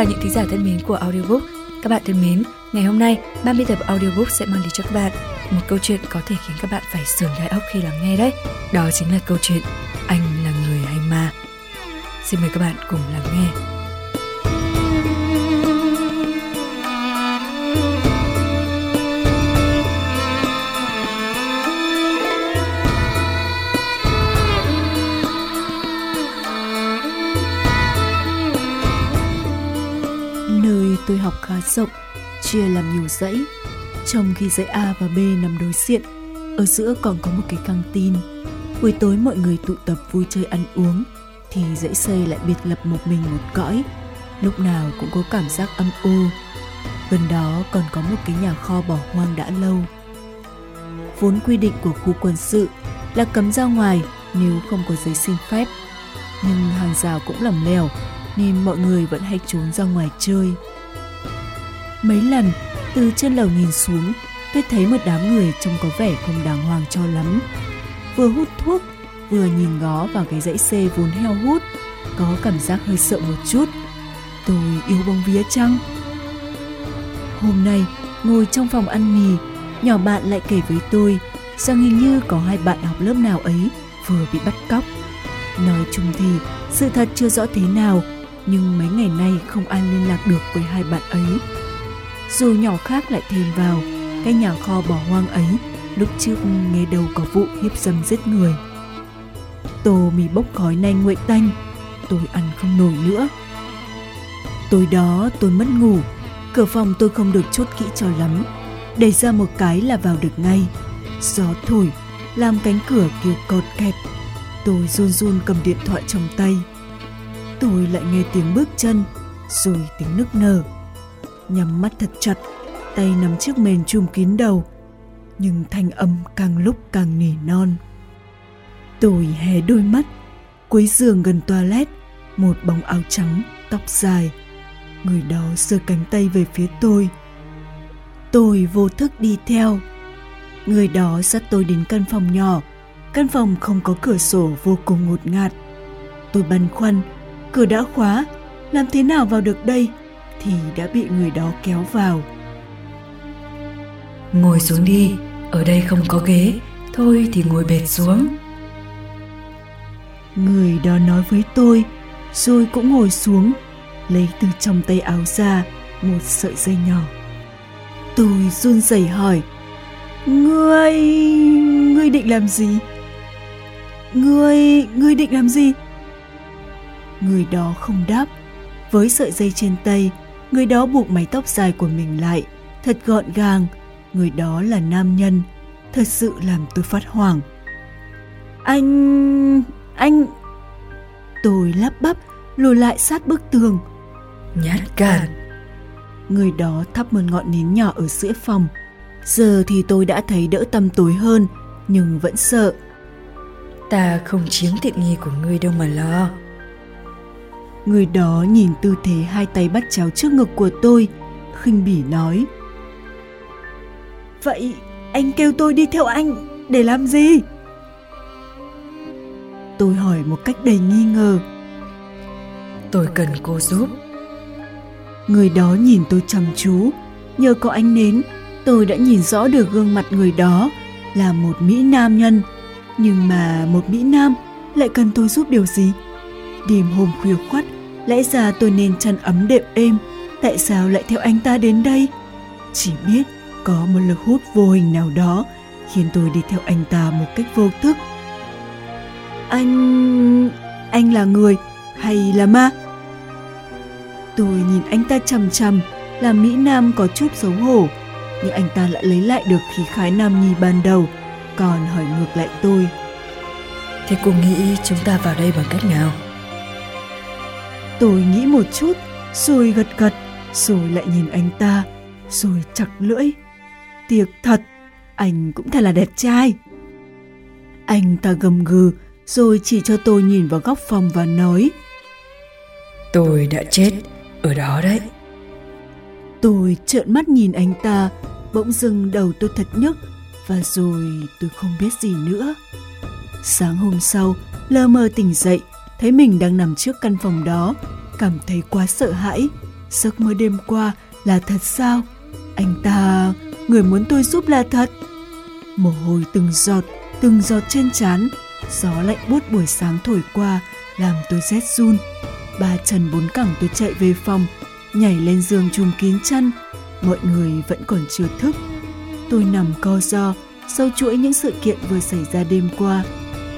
Chào những thính giả thân mến của audiobook. Các bạn thân mến, ngày hôm nay ban biên tập audiobook sẽ mang đến cho các bạn một câu chuyện có thể khiến các bạn phải sườn gai ốc khi lắng nghe đấy. Đó chính là câu chuyện Anh là người hay ma. Xin mời các bạn cùng lắng nghe. Khá rộng, chia làm nhiều dãy. Trong khi dãy A và B nằm đối diện, ở giữa còn có một cái căng tin. Buổi tối mọi người tụ tập vui chơi ăn uống, thì dãy C lại biệt lập một mình một cõi. Lúc nào cũng có cảm giác âm u. Gần đó còn có một cái nhà kho bỏ hoang đã lâu. Vốn quy định của khu quân sự là cấm ra ngoài nếu không có giấy xin phép. Nhưng hàng rào cũng lỏng lẻo nên mọi người vẫn hay trốn ra ngoài chơi. Mấy lần, từ trên lầu nhìn xuống, tôi thấy một đám người trông có vẻ không đàng hoàng cho lắm. Vừa hút thuốc, vừa nhìn ngó vào cái dãy xe vốn heo hút, có cảm giác hơi sợ một chút. Tôi yêu bông vía chăng? Hôm nay, ngồi trong phòng ăn mì, nhỏ bạn lại kể với tôi rằng hình như có hai bạn học lớp nào ấy vừa bị bắt cóc. Nói chung thì sự thật chưa rõ thế nào, nhưng mấy ngày nay không ai liên lạc được với hai bạn ấy dù nhỏ khác lại thêm vào, cái nhà kho bỏ hoang ấy lúc trước nghe đầu có vụ hiếp dâm giết người. Tô mì bốc khói nanh nguội tanh, tôi ăn không nổi nữa. Tối đó tôi mất ngủ, cửa phòng tôi không được chốt kỹ cho lắm. Đẩy ra một cái là vào được ngay. Gió thổi, làm cánh cửa kêu cột kẹt. Tôi run run cầm điện thoại trong tay. Tôi lại nghe tiếng bước chân, rồi tiếng nức nở. Nhắm mắt thật chặt, tay nắm chiếc mền trùm kín đầu, nhưng thanh âm càng lúc càng nỉ non. Tôi hé đôi mắt, cuối giường gần toilet, một bóng áo trắng, tóc dài. Người đó giơ cánh tay về phía tôi. Tôi vô thức đi theo. Người đó dắt tôi đến căn phòng nhỏ. Căn phòng không có cửa sổ vô cùng ngột ngạt. Tôi băn khoăn, cửa đã khóa, làm thế nào vào được đây? Thì đã bị người đó kéo vào. Ngồi xuống đi, ở đây không có ghế, thôi thì ngồi bệt xuống. Người đó nói với tôi, rồi cũng ngồi xuống, lấy từ trong tay áo ra một sợi dây nhỏ. Tôi run rẩy hỏi, Ngươi... ngươi định làm gì? Ngươi... ngươi định làm gì? Người đó không đáp. Với sợi dây trên tay, người đó buộc mái tóc dài của mình lại, thật gọn gàng. Người đó là nam nhân, thật sự làm tôi phát hoảng. Anh... anh... Tôi lắp bắp, lùi lại sát bức tường. Nhát gan. Người đó thắp một ngọn nến nhỏ ở giữa phòng. Giờ thì tôi đã thấy đỡ tâm tối hơn, nhưng vẫn sợ. Ta không chiếm tiện nghi của ngươi đâu mà lo. Người đó nhìn tư thế hai tay bắt chéo trước ngực của tôi, khinh bỉ nói. Vậy anh kêu tôi đi theo anh để làm gì? Tôi hỏi một cách đầy nghi ngờ. Tôi cần cô giúp. Người đó nhìn tôi chăm chú, nhờ có ánh nến, tôi đã nhìn rõ được gương mặt người đó là một Mỹ Nam nhân. Nhưng mà một Mỹ Nam lại cần tôi giúp điều gì? Đêm hôm khuya khoắt, lẽ ra tôi nên chăn ấm đệm êm, tại sao lại theo anh ta đến đây? Chỉ biết có một lực hút vô hình nào đó khiến tôi đi theo anh ta một cách vô thức. Anh... anh là người hay là ma? Tôi nhìn anh ta chằm chằm, làm Mỹ Nam có chút xấu hổ, nhưng anh ta lại lấy lại được khí khái nam nhi ban đầu, còn hỏi ngược lại tôi. Thế cô nghĩ chúng ta vào đây bằng cách nào? Tôi nghĩ một chút, rồi gật gật. rồi lại nhìn anh ta, rồi chặt lưỡi. Tiếc thật, anh cũng thật là đẹp trai. Anh ta gầm gừ, rồi chỉ cho tôi nhìn vào góc phòng và nói Tôi đã chết ở đó đấy. Tôi trợn mắt nhìn anh ta, bỗng dưng đầu tôi thật nhức và rồi tôi không biết gì nữa. Sáng hôm sau, lờ mờ tỉnh dậy, thấy mình đang nằm trước căn phòng đó, cảm thấy quá sợ hãi. Giấc mơ đêm qua là thật sao? Anh ta, người muốn tôi giúp là thật. Mồ hôi từng giọt, từng giọt trên trán, gió lạnh buốt buổi sáng thổi qua, làm tôi rét run. Ba chân bốn cẳng tôi chạy về phòng, nhảy lên giường chùm kín chăn. Mọi người vẫn còn chưa thức. Tôi nằm co do sâu chuỗi những sự kiện vừa xảy ra đêm qua.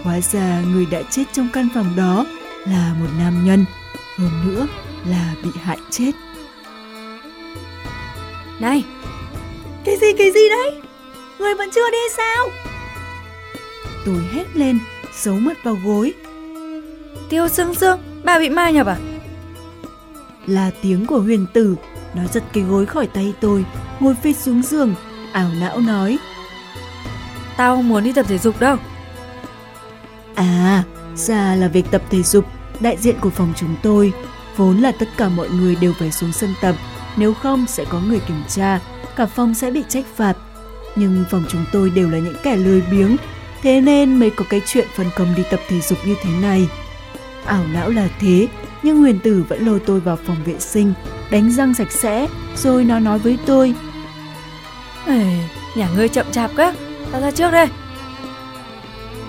Hóa ra người đã chết trong căn phòng đó là một nam nhân, hơn nữa là bị hại chết. Này, cái gì cái gì đấy? Người vẫn chưa đi sao? Tôi hét lên, giấu mặt vào gối. Tiêu Sương Sương, bà bị ma nhập à? Là tiếng của huyền tử, nó giật cái gối khỏi tay tôi, ngồi phết xuống giường, ảo não nói. Tao không muốn đi tập thể dục đâu. À, ra là việc tập thể dục, đại diện của phòng chúng tôi. Vốn là tất cả mọi người đều phải xuống sân tập, nếu không sẽ có người kiểm tra, cả phòng sẽ bị trách phạt. Nhưng phòng chúng tôi đều là những kẻ lười biếng, thế nên mới có cái chuyện phân công đi tập thể dục như thế này. Ảo não là thế, nhưng huyền tử vẫn lôi tôi vào phòng vệ sinh, đánh răng sạch sẽ, rồi nó nói với tôi. Ê, nhà ngươi chậm chạp quá, tao ra trước đây.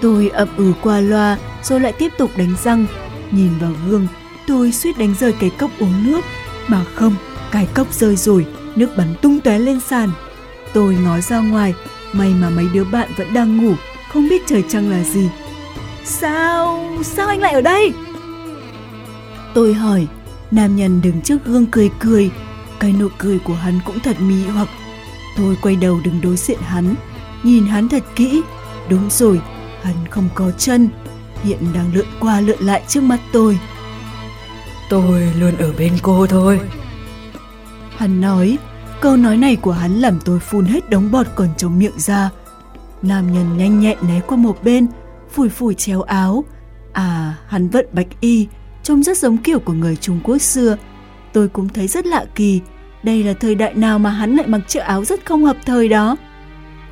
Tôi ậm ừ qua loa, rồi lại tiếp tục đánh răng. Nhìn vào gương, tôi suýt đánh rơi cái cốc uống nước. Mà không, cái cốc rơi rồi, nước bắn tung tóe lên sàn. Tôi ngó ra ngoài, may mà mấy đứa bạn vẫn đang ngủ, không biết trời trăng là gì. Sao, sao anh lại ở đây? Tôi hỏi, nam nhân đứng trước gương cười cười, cái nụ cười của hắn cũng thật mị hoặc. Tôi quay đầu đứng đối diện hắn, nhìn hắn thật kỹ. Đúng rồi, hắn không có chân, hiện đang lượn qua lượn lại trước mắt tôi. Tôi luôn ở bên cô thôi. Hắn nói, câu nói này của hắn làm tôi phun hết đống bọt còn trong miệng ra. Nam nhân nhanh nhẹn né qua một bên, phủi phủi chéo áo. À, hắn vận bạch y, trông rất giống kiểu của người Trung Quốc xưa. Tôi cũng thấy rất lạ kỳ, đây là thời đại nào mà hắn lại mặc chiếc áo rất không hợp thời đó.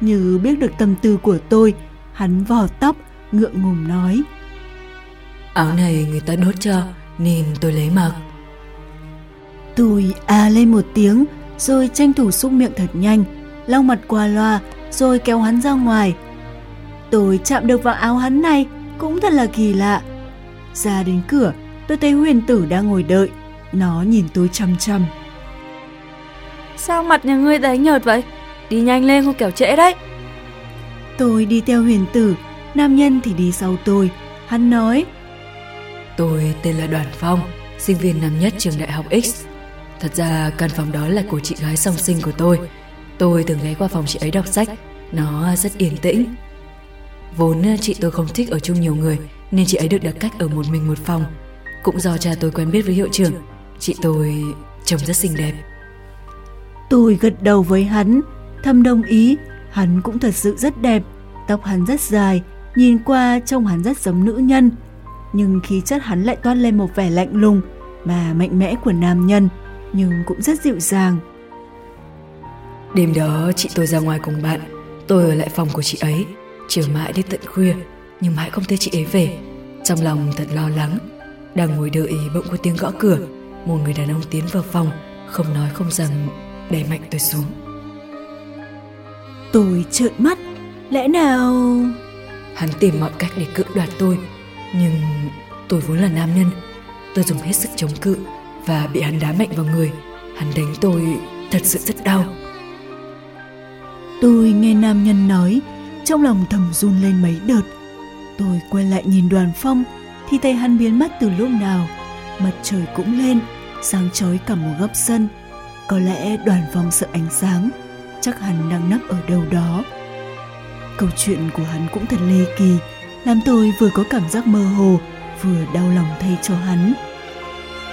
Như biết được tâm tư của tôi, hắn vò tóc, ngượng ngùng nói. Áo này người ta đốt cho, nên tôi lấy mặc. Tôi à lên một tiếng, rồi tranh thủ xúc miệng thật nhanh, lau mặt qua loa, rồi kéo hắn ra ngoài. Tôi chạm được vào áo hắn này, cũng thật là kỳ lạ. Ra đến cửa, tôi thấy huyền tử đang ngồi đợi. Nó nhìn tôi chăm chăm. Sao mặt nhà ngươi đánh nhợt vậy? Đi nhanh lên không kẻo trễ đấy. Tôi đi theo huyền tử, nam nhân thì đi sau tôi. Hắn nói, Tôi tên là Đoàn Phong, sinh viên năm nhất trường đại học X. Thật ra căn phòng đó là của chị gái song sinh của tôi. Tôi từng ghé qua phòng chị ấy đọc sách, nó rất yên tĩnh. Vốn chị tôi không thích ở chung nhiều người, nên chị ấy được đặt cách ở một mình một phòng. Cũng do cha tôi quen biết với hiệu trưởng, chị tôi trông rất xinh đẹp. Tôi gật đầu với hắn, thầm đồng ý, hắn cũng thật sự rất đẹp, tóc hắn rất dài, nhìn qua trông hắn rất giống nữ nhân. Nhưng khí chất hắn lại toát lên một vẻ lạnh lùng mà mạnh mẽ của nam nhân, nhưng cũng rất dịu dàng. Đêm đó chị tôi ra ngoài cùng bạn, tôi ở lại phòng của chị ấy, chờ mãi đến tận khuya, nhưng mãi không thấy chị ấy về. Trong lòng thật lo lắng, đang ngồi đợi bỗng có tiếng gõ cửa, một người đàn ông tiến vào phòng, không nói không rằng đẩy mạnh tôi xuống. Tôi trợn mắt, lẽ nào... Hắn tìm mọi cách để cưỡng đoạt tôi, nhưng tôi vốn là nam nhân. Tôi dùng hết sức chống cự và bị hắn đá mạnh vào người. Hắn đánh tôi thật sự rất đau. Tôi nghe nam nhân nói, trong lòng thầm run lên mấy đợt. Tôi quay lại nhìn đoàn phong, thì thấy hắn biến mất từ lúc nào. Mặt trời cũng lên, sáng chói cả một góc sân. Có lẽ đoàn phong sợ ánh sáng, chắc hắn đang nấp ở đâu đó. Câu chuyện của hắn cũng thật lê kỳ, làm tôi vừa có cảm giác mơ hồ, vừa đau lòng thay cho hắn.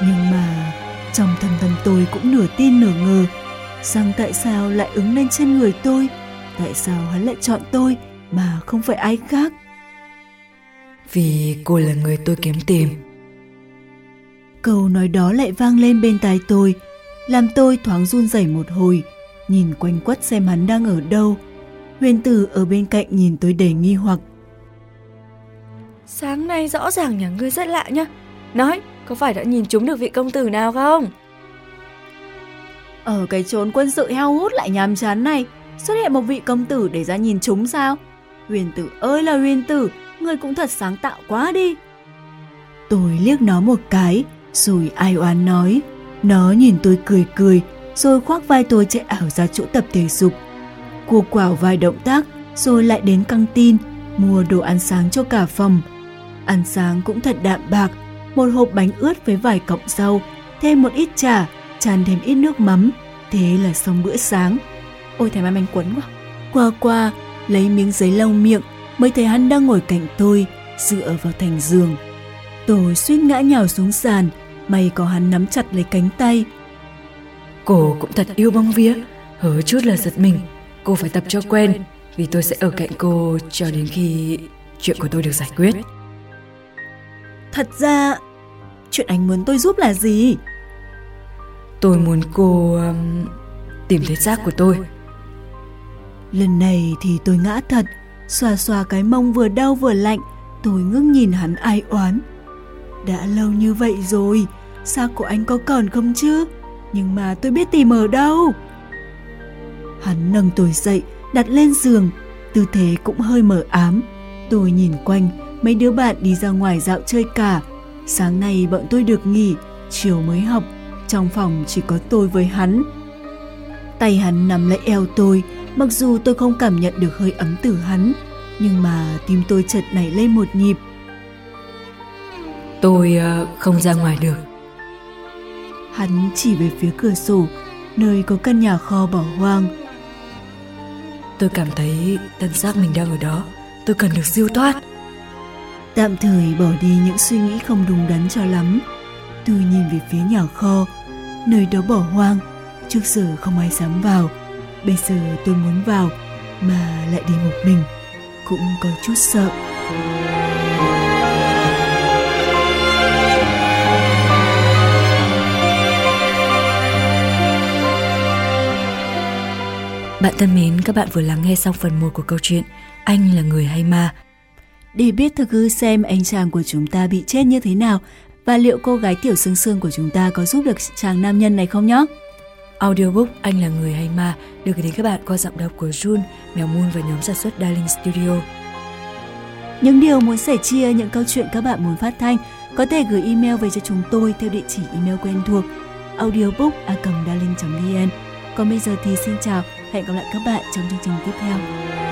Nhưng mà Trong thâm tâm tôi cũng nửa tin nửa ngờ rằng tại sao lại ứng lên trên người tôi, tại sao hắn lại chọn tôi mà không phải ai khác. Vì cô là người tôi kiếm tìm. Câu nói đó lại vang lên bên tai tôi, làm tôi thoáng run rẩy một hồi, nhìn quanh quất xem hắn đang ở đâu. Huyền tử ở bên cạnh nhìn tôi đầy nghi hoặc. Sáng nay rõ ràng nhà ngươi rất lạ nhá. Nói, có phải đã nhìn chúng được vị công tử nào không? Ở cái chốn quân sự heo hút lại nhàm chán này, xuất hiện một vị công tử để ra nhìn chúng sao? Huyền tử ơi là huyền tử, người cũng thật sáng tạo quá đi. Tôi liếc nó một cái, rồi ai oán nói. Nó nhìn tôi cười cười, rồi khoác vai tôi chạy ảo ra chỗ tập thể dục. Cô quảo vài động tác, rồi lại đến căng tin, mua đồ ăn sáng cho cả phòng. Ăn sáng cũng thật đạm bạc, một hộp bánh ướt với vài cọng rau, thêm một ít chả, chan thêm ít nước mắm, thế là xong bữa sáng. Ôi thèm ăn bánh quấn quá. Qua qua, lấy miếng giấy lau miệng, mới thấy hắn đang ngồi cạnh tôi, dựa vào thành giường. Tôi suýt ngã nhào xuống sàn, may có hắn nắm chặt lấy cánh tay. Cô cũng thật yêu bóng vía, hớ chút là giật mình. Cô phải tập cho quen, vì tôi sẽ ở cạnh cô cho đến khi chuyện của tôi được giải quyết. Thật ra, chuyện anh muốn tôi giúp là gì? Tôi muốn cô um, tìm thấy xác của tôi. Lần này thì tôi ngã thật, xoa xoa cái mông vừa đau vừa lạnh, tôi ngước nhìn hắn ai oán. Đã lâu như vậy rồi, xác của anh có còn không chứ? Nhưng mà tôi biết tìm ở đâu. Hắn nâng tôi dậy, đặt lên giường, tư thế cũng hơi mờ ám. Tôi nhìn quanh, mấy đứa bạn đi ra ngoài dạo chơi cả. Sáng nay bọn tôi được nghỉ, chiều mới học, trong phòng chỉ có tôi với hắn. Tay hắn nắm lấy eo tôi, mặc dù tôi không cảm nhận được hơi ấm từ hắn, nhưng mà tim tôi chợt nảy lên một nhịp. Tôi uh, không ra ngoài được. Hắn chỉ về phía cửa sổ, nơi có căn nhà kho bỏ hoang. Tôi cảm thấy tân xác mình đang ở đó, tôi cần được siêu thoát. Tạm thời bỏ đi những suy nghĩ không đúng đắn cho lắm. Tôi nhìn về phía nhà kho, nơi đó bỏ hoang, trước giờ không ai dám vào. Bây giờ tôi muốn vào mà lại đi một mình, cũng có chút sợ. Bạn thân mến, các bạn vừa lắng nghe xong phần 1 của câu chuyện Anh là người hay ma. Để biết thực hư xem anh chàng của chúng ta bị chết như thế nào và liệu cô gái tiểu xương xương của chúng ta có giúp được chàng nam nhân này không nhé? Audiobook Anh là người hay ma được gửi đến các bạn qua giọng đọc của Jun, Mèo Moon và nhóm sản xuất Darling Studio. Những điều muốn sẻ chia, những câu chuyện các bạn muốn phát thanh có thể gửi email về cho chúng tôi theo địa chỉ email quen thuộc audiobook.darling.vn Còn bây giờ thì xin chào, hẹn gặp lại các bạn trong chương trình tiếp theo.